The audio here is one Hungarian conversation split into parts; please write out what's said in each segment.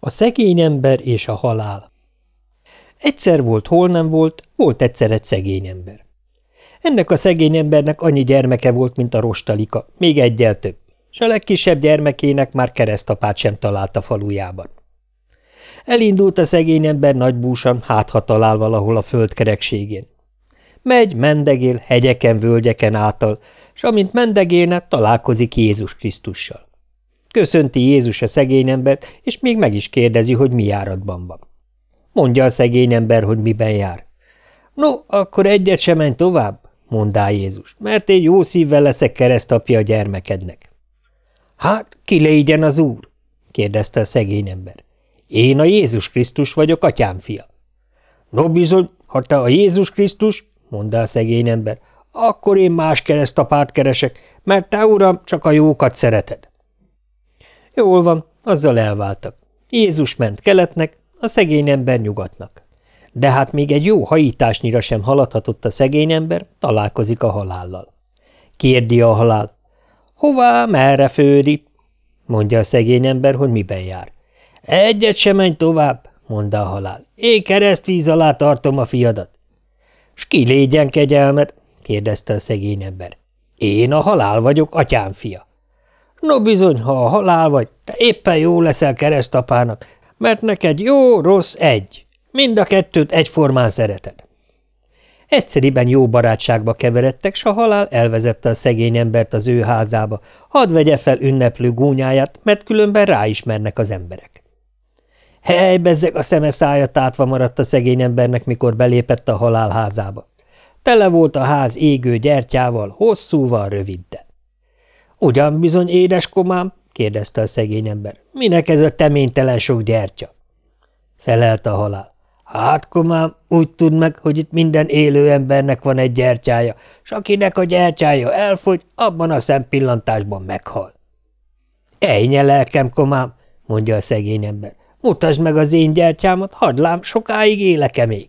A szegény ember és a halál Egyszer volt, hol nem volt, volt egyszer egy szegény ember. Ennek a szegény embernek annyi gyermeke volt, mint a rostalika, még egyel több, és a legkisebb gyermekének már keresztapát sem talált a falujában. Elindult a szegény ember nagybúsan, hátha talál valahol a földkerekségén. Megy, mendegél, hegyeken, völgyeken által, és amint mendegélne, találkozik Jézus Krisztussal. Köszönti Jézus a szegény embert, és még meg is kérdezi, hogy mi járatban van. Mondja a szegény ember, hogy miben jár. No, akkor egyet sem menj tovább, mondá Jézus, mert én jó szívvel leszek keresztapja a gyermekednek. Hát, ki légyen az úr? kérdezte a szegény ember. Én a Jézus Krisztus vagyok, atyám fia. No bizony, ha te a Jézus Krisztus, mondta a szegény ember, akkor én más keresztapát keresek, mert te, uram, csak a jókat szereted. Jól van, azzal elváltak. Jézus ment keletnek, a szegény ember nyugatnak. De hát még egy jó hajításnyira sem haladhatott a szegény ember, találkozik a halállal. Kérdi a halál. Hová, merre fődi? Mondja a szegény ember, hogy miben jár. Egyet sem menj tovább, mondta a halál. Én keresztvíz alá tartom a fiadat. S ki légyen kegyelmet? kérdezte a szegény ember. Én a halál vagyok, atyám fia. No bizony, ha a halál vagy, te éppen jó leszel keresztapának, mert neked jó, rossz egy. Mind a kettőt egyformán szereted. Egyszeriben jó barátságba keveredtek, s a halál elvezette a szegény embert az ő házába, hadd vegye fel ünneplő gúnyáját, mert különben ráismernek az emberek. Hely, bezzeg a szeme szája tátva maradt a szegény embernek, mikor belépett a halál házába. Tele volt a ház égő gyertyával, hosszúval, röviddel. – Ugyan bizony, édes komám? – kérdezte a szegény ember. – Minek ez a teménytelen sok gyertya? Felelt a halál. Hát, komám, úgy tud meg, hogy itt minden élő embernek van egy gyertyája, s akinek a gyertyája elfogy, abban a szempillantásban meghal. Ejnye lelkem, komám, mondja a szegény ember. Mutasd meg az én gyertyámat, hadd lám, sokáig élek-e még?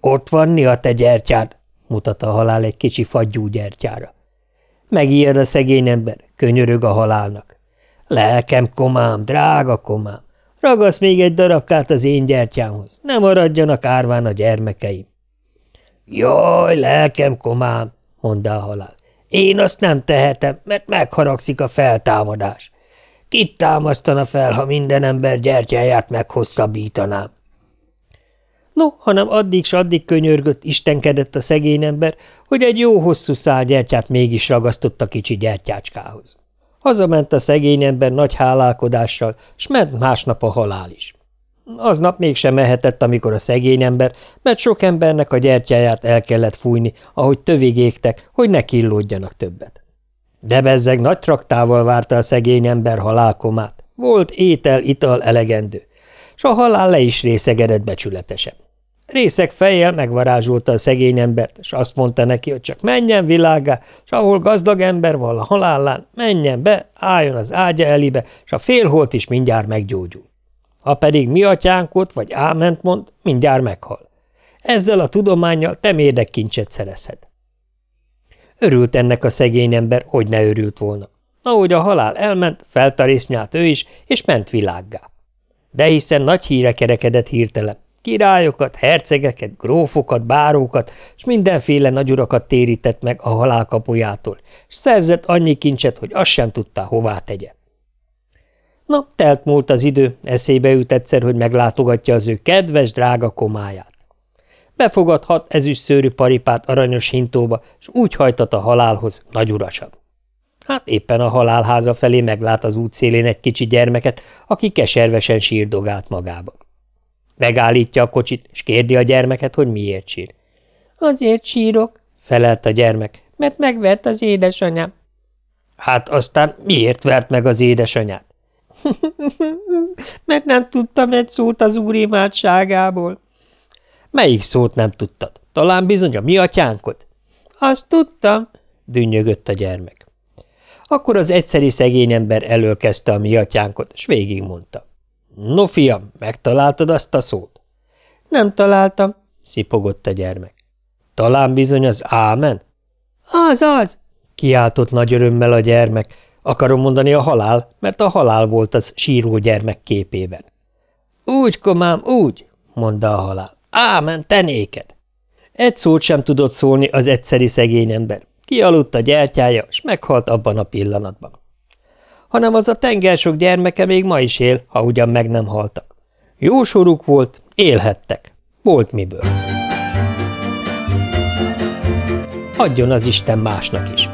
Ott van a te gyertyád, mutat a halál egy kicsi fagyú gyertyára. Megijed a szegény ember, könyörög a halálnak. Lelkem komám, drága komám, ragasz még egy darabkát az én gyertyámhoz, ne maradjanak árván a gyermekeim. Jaj, lelkem komám, mondta a halál. Én azt nem tehetem, mert megharagszik a feltámadás. Kit támasztana fel, ha minden ember gyertyáját meghosszabbítanám? No, hanem addig s addig könyörgött, istenkedett a szegény ember, hogy egy jó hosszú szál gyertyát mégis ragasztott a kicsi gyertyácskához. Hazament a szegény ember nagy hálálkodással, s ment másnap a halál is. Aznap mégsem mehetett, amikor a szegény ember, mert sok embernek a gyertyáját el kellett fújni, ahogy tövig égtek, hogy ne killódjanak többet. De bezzeg nagy traktával várta a szegény ember halálkomát. Volt étel, ital elegendő, s a halál le is részegedett becsületesen. Részek fejjel megvarázsolta a szegény embert, és azt mondta neki, hogy csak menjen világá, és ahol gazdag ember van a halállán, menjen be, álljon az ágya elébe, és a félholt is mindjárt meggyógyul. Ha pedig mi atyánkot vagy áment mond, mindjárt meghal. Ezzel a tudományjal te kincset szerezhet. Örült ennek a szegény ember, hogy ne örült volna. Ahogy a halál elment, feltarésznyált ő is, és ment világgá. De hiszen nagy híre kerekedett hirtelen, Királyokat, hercegeket, grófokat, bárókat, és mindenféle nagyurakat térített meg a halálkapujától, és szerzett annyi kincset, hogy azt sem tudta, hová tegye. Na, telt múlt az idő, eszébe jut egyszer, hogy meglátogatja az ő kedves, drága komáját. Befogadhat ezüst szőrű paripát aranyos hintóba, és úgy hajtat a halálhoz, nagyurasan. Hát éppen a halálháza felé meglát az útszélén egy kicsi gyermeket, aki keservesen sírdogált magába. Megállítja a kocsit, és kérdi a gyermeket, hogy miért sír. Azért sírok, felelt a gyermek, mert megvert az édesanyám. Hát aztán miért vert meg az édesanyát? mert nem tudtam egy szót az úr imádságából. Melyik szót nem tudtad? Talán bizony a mi atyánkot? Azt tudtam, dünnyögött a gyermek. Akkor az egyszeri szegény ember elől kezdte a mi atyánkot, és végigmondta. No, fiam, megtaláltad azt a szót? Nem találtam, szipogott a gyermek. Talán bizony az ámen? Az, az, kiáltott nagy örömmel a gyermek. Akarom mondani a halál, mert a halál volt az síró gyermek képében. Úgy, komám, úgy, mondta a halál. Ámen, tenéked! Egy szót sem tudott szólni az egyszeri szegény ember. Kialudt a gyertyája, s meghalt abban a pillanatban. Hanem az a tengersok gyermeke még ma is él, ha ugyan meg nem haltak. Jó soruk volt, élhettek. Volt miből. Adjon az Isten másnak is.